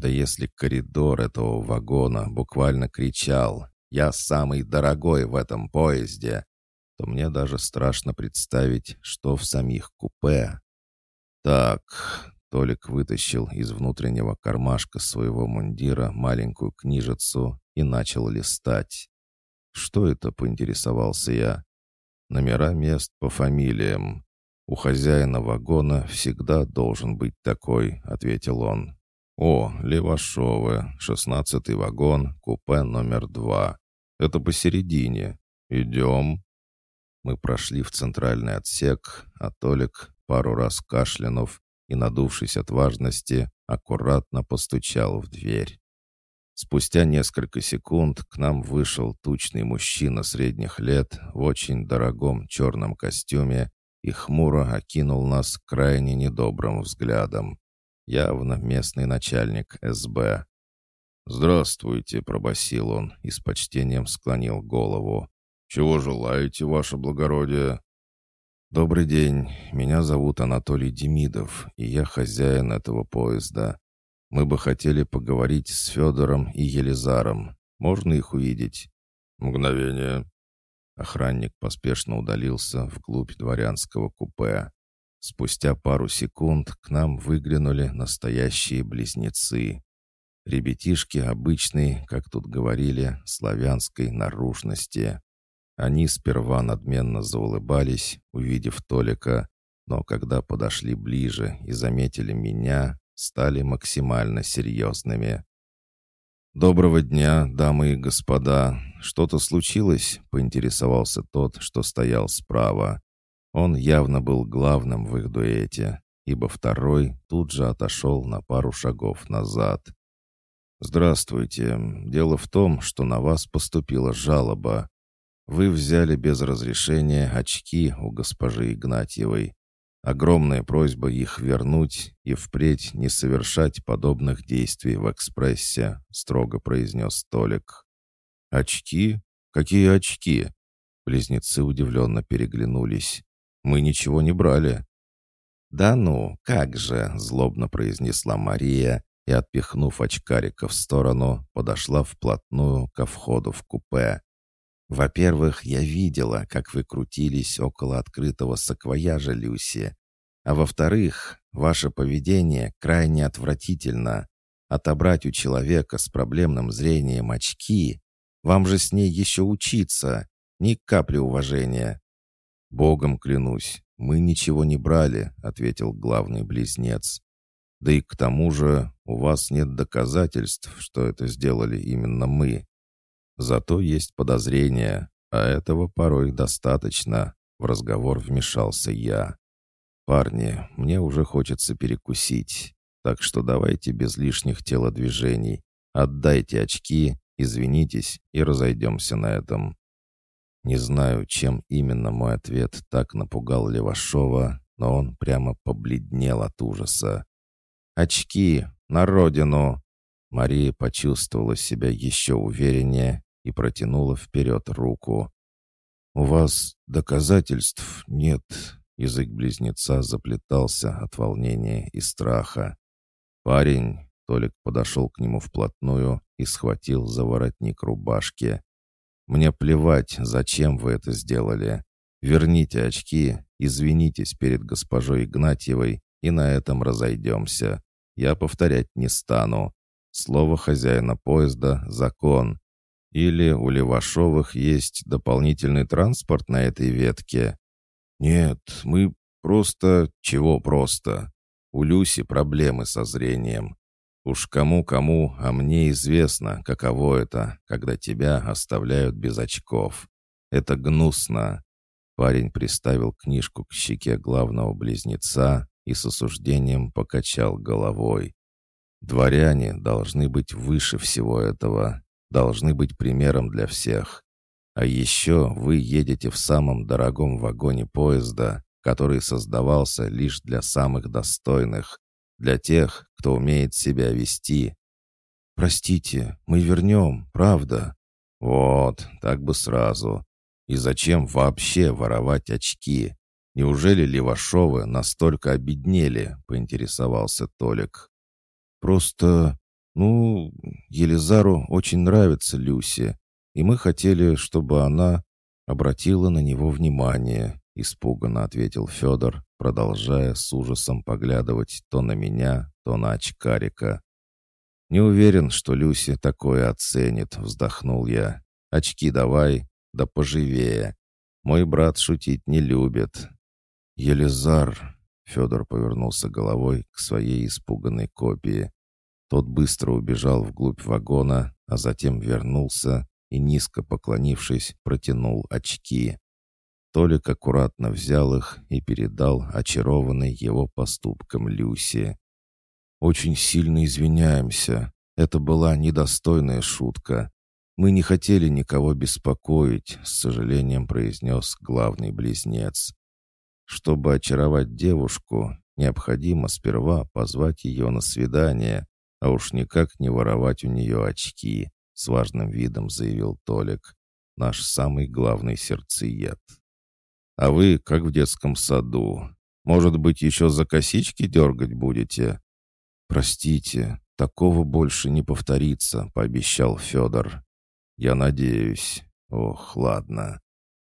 Да если коридор этого вагона буквально кричал «Я самый дорогой в этом поезде», то мне даже страшно представить, что в самих купе. Так, Толик вытащил из внутреннего кармашка своего мундира маленькую книжицу и начал листать. «Что это?» — поинтересовался я. «Номера мест по фамилиям. У хозяина вагона всегда должен быть такой», — ответил он. «О, Левашовы, шестнадцатый вагон, купе номер два. Это посередине. Идем». Мы прошли в центральный отсек, а Толик, пару раз кашлянув, и, надувшись от важности, аккуратно постучал в дверь. Спустя несколько секунд к нам вышел тучный мужчина средних лет в очень дорогом черном костюме и хмуро окинул нас крайне недобрым взглядом. Явно местный начальник СБ. «Здравствуйте», — пробасил он и с почтением склонил голову. «Чего желаете, ваше благородие?» «Добрый день. Меня зовут Анатолий Демидов, и я хозяин этого поезда. Мы бы хотели поговорить с Федором и Елизаром. Можно их увидеть?» «Мгновение». Охранник поспешно удалился вглубь дворянского купе. Спустя пару секунд к нам выглянули настоящие близнецы. Ребятишки обычные, как тут говорили, славянской наружности. Они сперва надменно заулыбались, увидев Толика, но когда подошли ближе и заметили меня, стали максимально серьезными. «Доброго дня, дамы и господа. Что-то случилось?» — поинтересовался тот, что стоял справа. Он явно был главным в их дуэте, ибо второй тут же отошел на пару шагов назад. «Здравствуйте. Дело в том, что на вас поступила жалоба. Вы взяли без разрешения очки у госпожи Игнатьевой. Огромная просьба их вернуть и впредь не совершать подобных действий в экспрессе», — строго произнес Толик. «Очки? Какие очки?» Близнецы удивленно переглянулись. «Мы ничего не брали». «Да ну, как же!» — злобно произнесла Мария и, отпихнув очкарика в сторону, подошла вплотную ко входу в купе. Во-первых, я видела, как вы крутились около открытого саквояжа Люси. А во-вторых, ваше поведение крайне отвратительно. Отобрать у человека с проблемным зрением очки, вам же с ней еще учиться, ни капли уважения. «Богом клянусь, мы ничего не брали», — ответил главный близнец. «Да и к тому же у вас нет доказательств, что это сделали именно мы. Зато есть подозрения, а этого порой достаточно. В разговор вмешался я. «Парни, мне уже хочется перекусить, так что давайте без лишних телодвижений. Отдайте очки, извинитесь и разойдемся на этом». Не знаю, чем именно мой ответ так напугал Левашова, но он прямо побледнел от ужаса. «Очки! На родину!» Мария почувствовала себя еще увереннее и протянула вперед руку. «У вас доказательств нет?» Язык близнеца заплетался от волнения и страха. «Парень!» — Толик подошел к нему вплотную и схватил за воротник рубашки. «Мне плевать, зачем вы это сделали. Верните очки, извинитесь перед госпожой Игнатьевой, и на этом разойдемся. Я повторять не стану. Слово хозяина поезда — закон, или у Левашовых есть дополнительный транспорт на этой ветке? Нет, мы просто... Чего просто? У Люси проблемы со зрением. Уж кому-кому, а мне известно, каково это, когда тебя оставляют без очков. Это гнусно. Парень приставил книжку к щеке главного близнеца и с осуждением покачал головой. Дворяне должны быть выше всего этого должны быть примером для всех. А еще вы едете в самом дорогом вагоне поезда, который создавался лишь для самых достойных, для тех, кто умеет себя вести. «Простите, мы вернем, правда?» «Вот, так бы сразу. И зачем вообще воровать очки? Неужели Левашовы настолько обеднели?» — поинтересовался Толик. «Просто Ну, Елизару очень нравится Люси, и мы хотели, чтобы она обратила на него внимание, испуганно ответил Федор, продолжая с ужасом поглядывать то на меня, то на очкарика. «Не уверен, что Люси такое оценит», — вздохнул я. «Очки давай, да поживее. Мой брат шутить не любит». «Елизар», — Федор повернулся головой к своей испуганной копии. Тот быстро убежал вглубь вагона, а затем вернулся и, низко поклонившись, протянул очки. Толик аккуратно взял их и передал очарованной его поступком Люси. «Очень сильно извиняемся. Это была недостойная шутка. Мы не хотели никого беспокоить», — с сожалением произнес главный близнец. «Чтобы очаровать девушку, необходимо сперва позвать ее на свидание, а уж никак не воровать у нее очки», — с важным видом заявил Толик, наш самый главный сердцеед. «А вы, как в детском саду, может быть, еще за косички дергать будете?» «Простите, такого больше не повторится», — пообещал Федор. «Я надеюсь. Ох, ладно.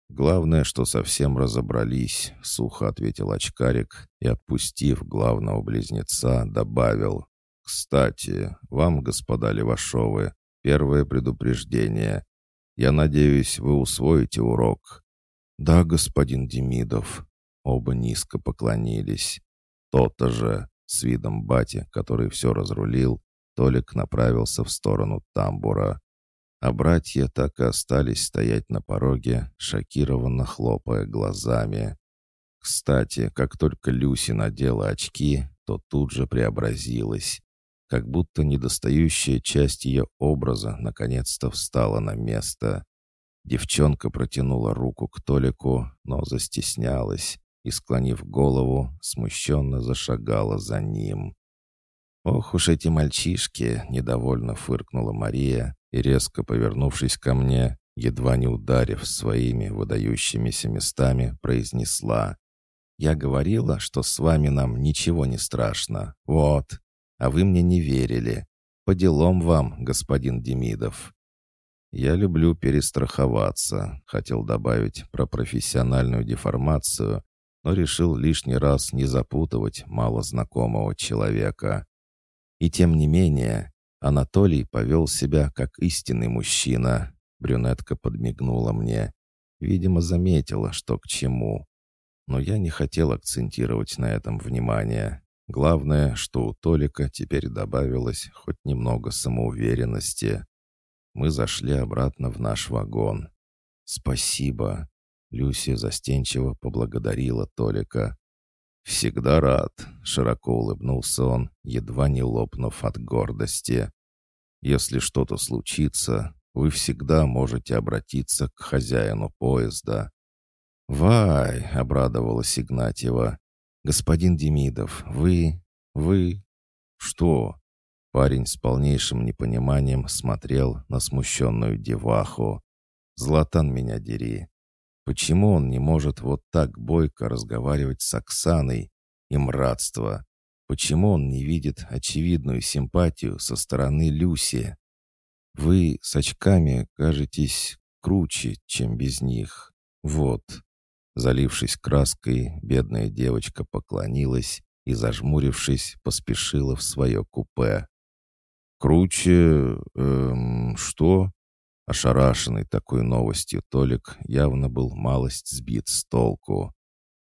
Главное, что совсем разобрались», — сухо ответил очкарик и, отпустив главного близнеца, добавил. «Кстати, вам, господа Левашовы, первое предупреждение. Я надеюсь, вы усвоите урок». «Да, господин Демидов». Оба низко поклонились. «То-то же. С видом бати, который все разрулил, Толик направился в сторону тамбура. А братья так и остались стоять на пороге, шокированно хлопая глазами. Кстати, как только Люси надела очки, то тут же преобразилась. Как будто недостающая часть ее образа наконец-то встала на место. Девчонка протянула руку к Толику, но застеснялась, и, склонив голову, смущенно зашагала за ним. «Ох уж эти мальчишки!» — недовольно фыркнула Мария и, резко повернувшись ко мне, едва не ударив своими выдающимися местами, произнесла. «Я говорила, что с вами нам ничего не страшно. Вот. А вы мне не верили. По делам вам, господин Демидов». «Я люблю перестраховаться», — хотел добавить про профессиональную деформацию, но решил лишний раз не запутывать малознакомого человека. И тем не менее, Анатолий повел себя как истинный мужчина. Брюнетка подмигнула мне. Видимо, заметила, что к чему. Но я не хотел акцентировать на этом внимание. Главное, что у Толика теперь добавилось хоть немного самоуверенности. Мы зашли обратно в наш вагон. «Спасибо», Люси застенчиво поблагодарила Толика. «Всегда рад», — широко улыбнулся он, едва не лопнув от гордости. «Если что-то случится, вы всегда можете обратиться к хозяину поезда». «Вай!» — обрадовалась Игнатьева. «Господин Демидов, вы... вы...» «Что?» Парень с полнейшим непониманием смотрел на смущенную деваху. «Златан меня дери. Почему он не может вот так бойко разговаривать с Оксаной? И мратство. Почему он не видит очевидную симпатию со стороны Люси? Вы с очками кажетесь круче, чем без них. Вот. Залившись краской, бедная девочка поклонилась и, зажмурившись, поспешила в свое купе. «Круче... Эм, что?» Ошарашенный такой новостью Толик явно был малость сбит с толку.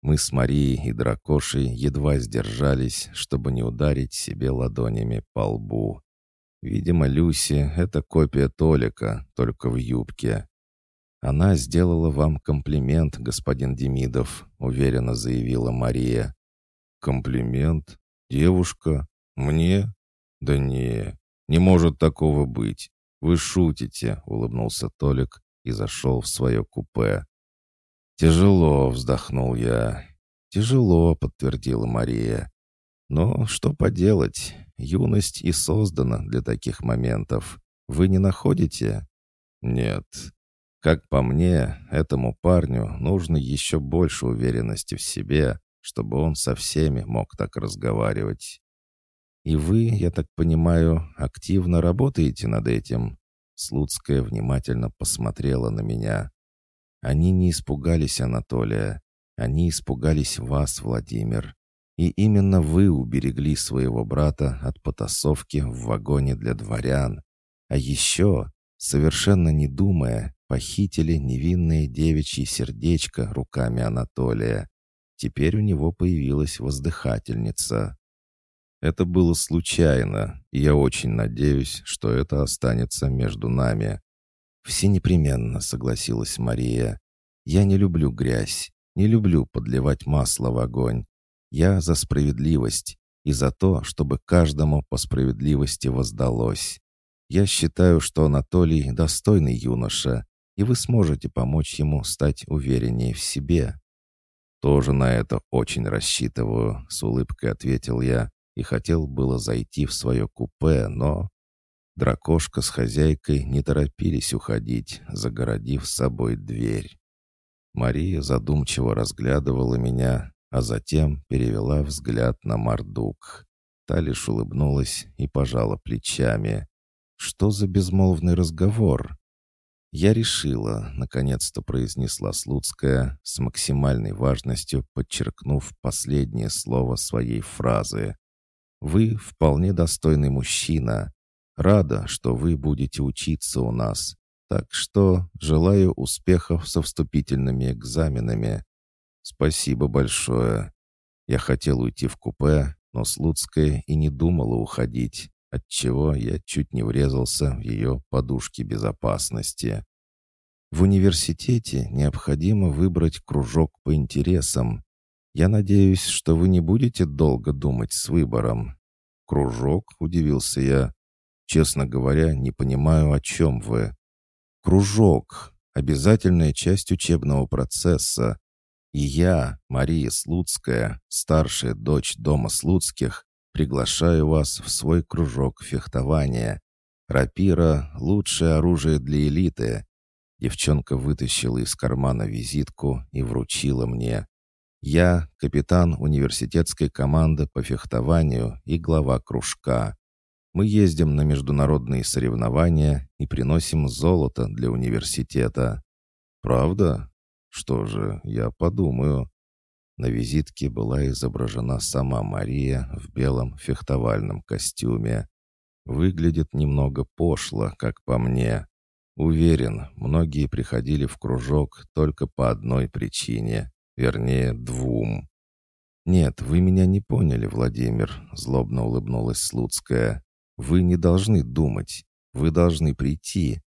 Мы с Марией и Дракошей едва сдержались, чтобы не ударить себе ладонями по лбу. Видимо, Люси — это копия Толика, только в юбке. «Она сделала вам комплимент, господин Демидов», — уверенно заявила Мария. «Комплимент? Девушка? Мне? Да не, не может такого быть. «Вы шутите», — улыбнулся Толик и зашел в свое купе. «Тяжело», — вздохнул я. «Тяжело», — подтвердила Мария. «Но что поделать, юность и создана для таких моментов. Вы не находите?» «Нет. Как по мне, этому парню нужно еще больше уверенности в себе, чтобы он со всеми мог так разговаривать. И вы, я так понимаю, активно работаете над этим?» Слуцкая внимательно посмотрела на меня. «Они не испугались Анатолия. Они испугались вас, Владимир. И именно вы уберегли своего брата от потасовки в вагоне для дворян. А еще, совершенно не думая, похитили невинное девичье сердечко руками Анатолия. Теперь у него появилась воздыхательница. Это было случайно, и я очень надеюсь, что это останется между нами. Все непременно, согласилась Мария. Я не люблю грязь, не люблю подливать масло в огонь. Я за справедливость и за то, чтобы каждому по справедливости воздалось. Я считаю, что Анатолий достойный юноша, и вы сможете помочь ему стать увереннее в себе. «Тоже на это очень рассчитываю», — с улыбкой ответил я и хотел было зайти в свое купе, но... Дракошка с хозяйкой не торопились уходить, загородив с собой дверь. Мария задумчиво разглядывала меня, а затем перевела взгляд на Мардук. Та лишь улыбнулась и пожала плечами. «Что за безмолвный разговор?» «Я решила», — наконец-то произнесла Слуцкая, с максимальной важностью подчеркнув последнее слово своей фразы. «Вы вполне достойный мужчина. Рада, что вы будете учиться у нас. Так что желаю успехов со вступительными экзаменами. Спасибо большое. Я хотел уйти в купе, но Слуцкая и не думала уходить отчего я чуть не врезался в ее подушки безопасности. В университете необходимо выбрать кружок по интересам. Я надеюсь, что вы не будете долго думать с выбором. Кружок, удивился я. Честно говоря, не понимаю, о чем вы. Кружок — обязательная часть учебного процесса. И я, Мария Слуцкая, старшая дочь дома Слуцких, Приглашаю вас в свой кружок фехтования. Рапира — лучшее оружие для элиты. Девчонка вытащила из кармана визитку и вручила мне. Я — капитан университетской команды по фехтованию и глава кружка. Мы ездим на международные соревнования и приносим золото для университета. Правда? Что же, я подумаю. На визитке была изображена сама Мария в белом фехтовальном костюме. Выглядит немного пошло, как по мне. Уверен, многие приходили в кружок только по одной причине, вернее, двум. «Нет, вы меня не поняли, Владимир», — злобно улыбнулась Слуцкая. «Вы не должны думать, вы должны прийти.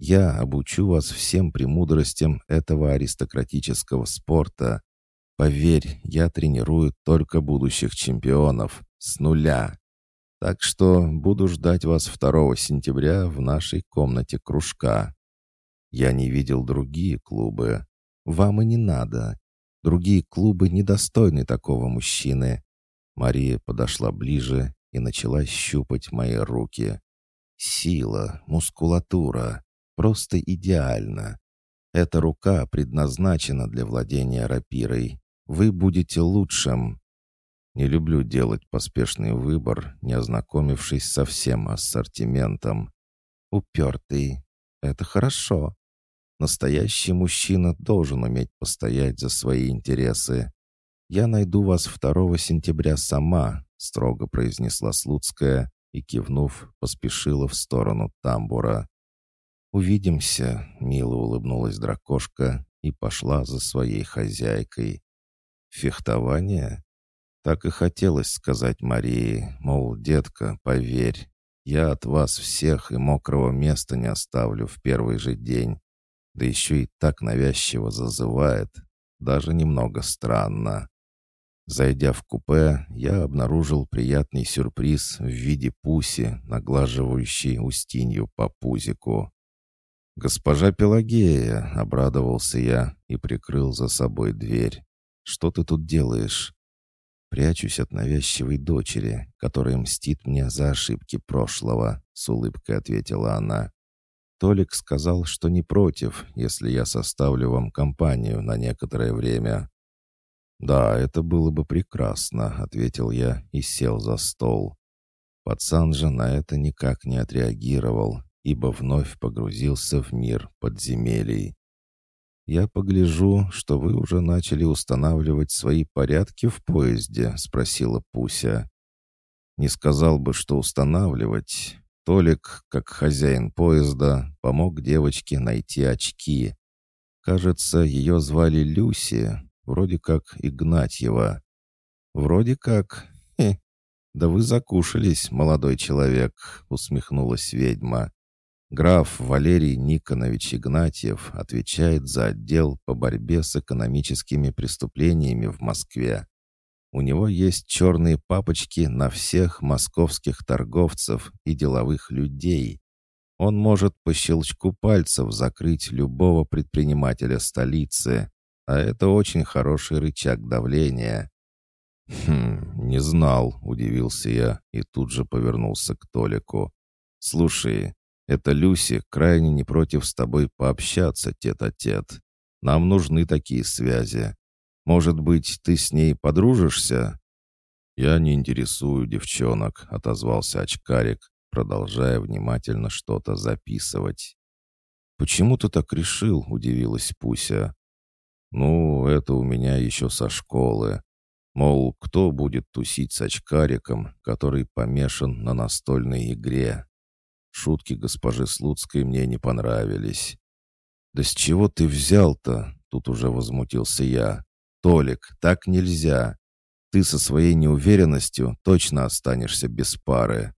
Я обучу вас всем премудростям этого аристократического спорта, Поверь, я тренирую только будущих чемпионов. С нуля. Так что буду ждать вас 2 сентября в нашей комнате кружка. Я не видел другие клубы. Вам и не надо. Другие клубы недостойны такого мужчины. Мария подошла ближе и начала щупать мои руки. Сила, мускулатура. Просто идеально. Эта рука предназначена для владения рапирой. Вы будете лучшим. Не люблю делать поспешный выбор, не ознакомившись со всем ассортиментом. Упертый. Это хорошо. Настоящий мужчина должен уметь постоять за свои интересы. «Я найду вас 2 сентября сама», — строго произнесла Слуцкая и, кивнув, поспешила в сторону тамбура. «Увидимся», — мило улыбнулась дракошка и пошла за своей хозяйкой. Фехтование? Так и хотелось сказать Марии, мол, детка, поверь, я от вас всех и мокрого места не оставлю в первый же день. Да еще и так навязчиво зазывает. Даже немного странно. Зайдя в купе, я обнаружил приятный сюрприз в виде пуси, наглаживающей Устинью по пузику. «Госпожа Пелагея!» — обрадовался я и прикрыл за собой дверь. Что ты тут делаешь?» «Прячусь от навязчивой дочери, которая мстит мне за ошибки прошлого», — с улыбкой ответила она. «Толик сказал, что не против, если я составлю вам компанию на некоторое время». «Да, это было бы прекрасно», — ответил я и сел за стол. Пацан же на это никак не отреагировал, ибо вновь погрузился в мир подземелий. «Я погляжу, что вы уже начали устанавливать свои порядки в поезде?» — спросила Пуся. «Не сказал бы, что устанавливать. Толик, как хозяин поезда, помог девочке найти очки. Кажется, ее звали Люси, вроде как Игнатьева. Вроде как. Хе. Да вы закушались, молодой человек, усмехнулась ведьма. Граф Валерий Никонович Игнатьев отвечает за отдел по борьбе с экономическими преступлениями в Москве. У него есть черные папочки на всех московских торговцев и деловых людей. Он может по щелчку пальцев закрыть любого предпринимателя столицы, а это очень хороший рычаг давления. «Хм, не знал», — удивился я и тут же повернулся к Толику. «Слушай, это Люси крайне не против с тобой пообщаться тет-а-тет. -тет. Нам нужны такие связи. Может быть, ты с ней подружишься?» «Я не интересую девчонок», — отозвался очкарик, продолжая внимательно что-то записывать. «Почему ты так решил?» — удивилась Пуся. «Ну, это у меня еще со школы. Мол, кто будет тусить с очкариком, который помешан на настольной игре?» Шутки госпожи Слуцкой мне не понравились. «Да с чего ты взял-то?» — тут уже возмутился я. «Толик, так нельзя. Ты со своей неуверенностью точно останешься без пары».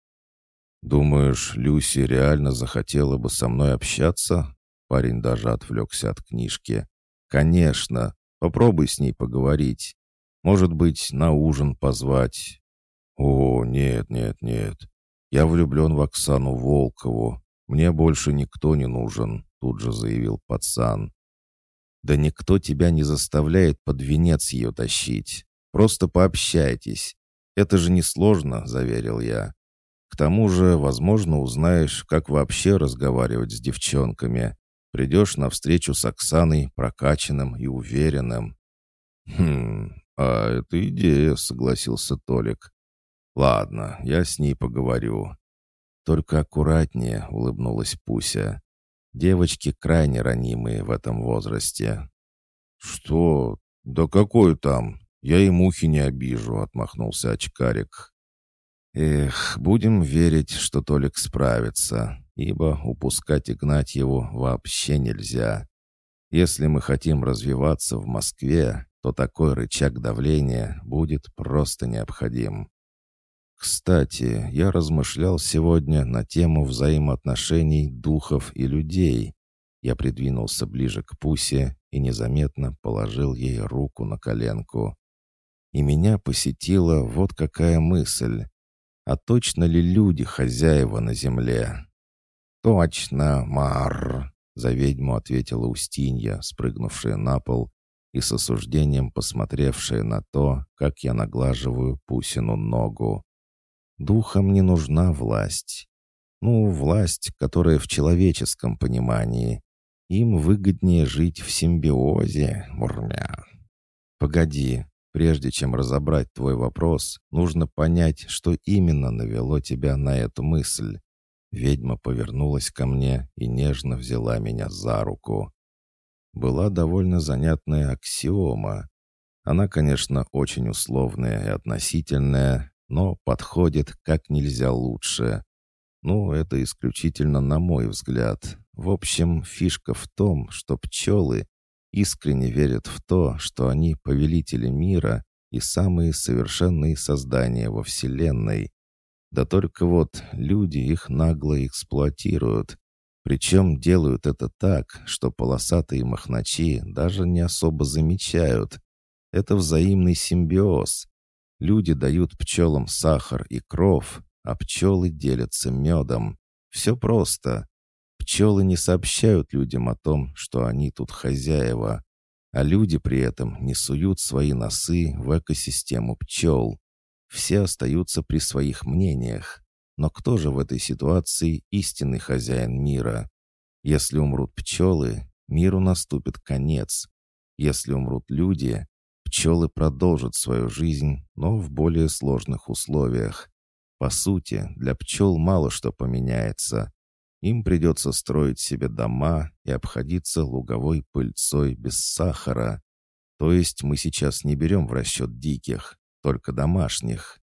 «Думаешь, Люси реально захотела бы со мной общаться?» Парень даже отвлекся от книжки. «Конечно. Попробуй с ней поговорить. Может быть, на ужин позвать». «О, нет, нет, нет. «Я влюблен в Оксану Волкову. Мне больше никто не нужен», — тут же заявил пацан. «Да никто тебя не заставляет под венец ее тащить. Просто пообщайтесь. Это же несложно», — заверил я. «К тому же, возможно, узнаешь, как вообще разговаривать с девчонками. Придешь на встречу с Оксаной прокачанным и уверенным». «Хм, а это идея», — согласился Толик. «Ладно, я с ней поговорю». «Только аккуратнее», — улыбнулась Пуся. «Девочки крайне ранимые в этом возрасте». «Что? Да какой там? Я и мухи не обижу», — отмахнулся очкарик. «Эх, будем верить, что Толик справится, ибо упускать Игнатьеву вообще нельзя. Если мы хотим развиваться в Москве, то такой рычаг давления будет просто необходим. Кстати, я размышлял сегодня на тему взаимоотношений духов и людей. Я придвинулся ближе к Пусе и незаметно положил ей руку на коленку. И меня посетила вот какая мысль. А точно ли люди хозяева на земле? «Точно, Мар!» — за ведьму ответила Устинья, спрыгнувшая на пол и с осуждением посмотревшая на то, как я наглаживаю Пусину ногу. Духам не нужна власть. Ну, власть, которая в человеческом понимании. Им выгоднее жить в симбиозе, мурмя. Погоди, прежде чем разобрать твой вопрос, нужно понять, что именно навело тебя на эту мысль. Ведьма повернулась ко мне и нежно взяла меня за руку. Была довольно занятная аксиома. Она, конечно, очень условная и относительная, но подходит как нельзя лучше. Ну, это исключительно на мой взгляд. В общем, фишка в том, что пчелы искренне верят в то, что они повелители мира и самые совершенные создания во Вселенной. Да только вот люди их нагло эксплуатируют. Причем делают это так, что полосатые махначи даже не особо замечают. Это взаимный симбиоз. Люди дают пчелам сахар и кров, а пчелы делятся медом. Все просто. Пчелы не сообщают людям о том, что они тут хозяева, а люди при этом не суют свои носы в экосистему пчел. Все остаются при своих мнениях. Но кто же в этой ситуации истинный хозяин мира? Если умрут пчелы, миру наступит конец. Если умрут люди, Пчелы продолжат свою жизнь, но в более сложных условиях. По сути, для пчел мало что поменяется. Им придется строить себе дома и обходиться луговой пыльцой без сахара. То есть мы сейчас не берем в расчет диких, только домашних.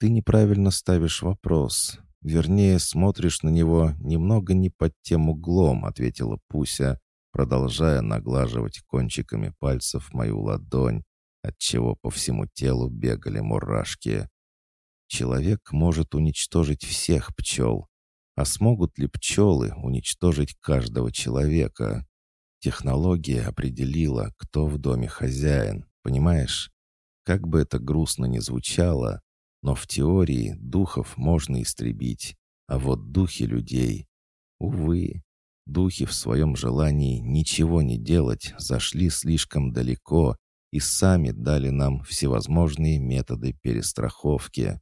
Ты неправильно ставишь вопрос. Вернее, смотришь на него немного не под тем углом, ответила Пуся, продолжая наглаживать кончиками пальцев мою ладонь, отчего по всему телу бегали мурашки. Человек может уничтожить всех пчел, а смогут ли пчелы уничтожить каждого человека? Технология определила, кто в доме хозяин, понимаешь? Как бы это грустно ни звучало, но в теории духов можно истребить, а вот духи людей... Увы, духи в своем желании ничего не делать зашли слишком далеко и сами дали нам всевозможные методы перестраховки.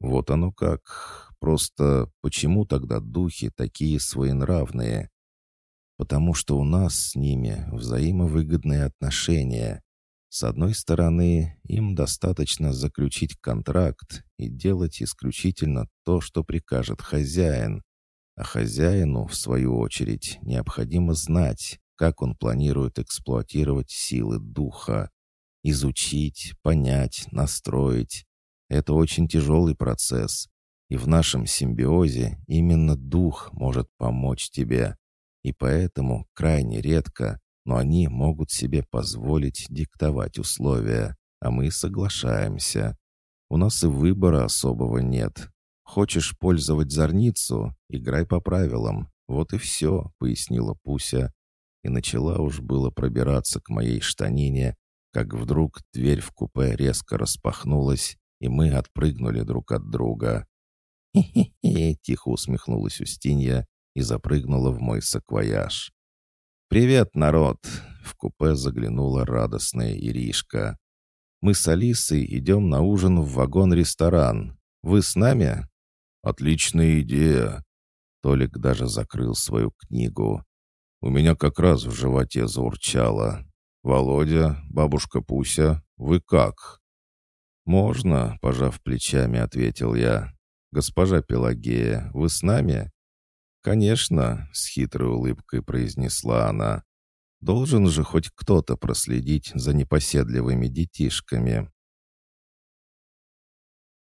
Вот оно как. Просто почему тогда духи такие своенравные? Потому что у нас с ними взаимовыгодные отношения. С одной стороны, им достаточно заключить контракт и делать исключительно то, что прикажет хозяин. А хозяину, в свою очередь, необходимо знать, как он планирует эксплуатировать силы духа. Изучить, понять, настроить. Это очень тяжелый процесс. И в нашем симбиозе именно дух может помочь тебе. И поэтому крайне редко, но они могут себе позволить диктовать условия, а мы соглашаемся. У нас и выбора особого нет. Хочешь пользовать зорницу — играй по правилам. Вот и все, — пояснила Пуся. И начала уж было пробираться к моей штанине, как вдруг дверь в купе резко распахнулась, и мы отпрыгнули друг от друга. «Хе-хе-хе!» — тихо усмехнулась Устинья и запрыгнула в мой саквояж. «Привет, народ!» — в купе заглянула радостная Иришка. «Мы с Алисой идем на ужин в вагон-ресторан. Вы с нами?» «Отличная идея!» Толик даже закрыл свою книгу. «У меня как раз в животе заурчало. Володя, бабушка Пуся, вы как?» «Можно», — пожав плечами, ответил я. «Госпожа Пелагея, вы с нами?» «Конечно», — с хитрой улыбкой произнесла она. «Должен же хоть кто-то проследить за непоседливыми детишками».